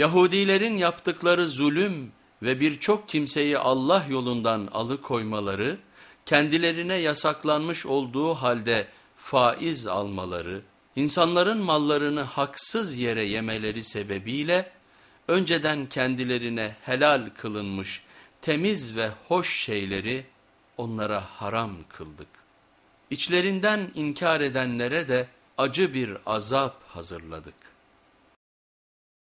Yahudilerin yaptıkları zulüm ve birçok kimseyi Allah yolundan alıkoymaları, kendilerine yasaklanmış olduğu halde faiz almaları, insanların mallarını haksız yere yemeleri sebebiyle önceden kendilerine helal kılınmış temiz ve hoş şeyleri onlara haram kıldık. İçlerinden inkar edenlere de acı bir azap hazırladık.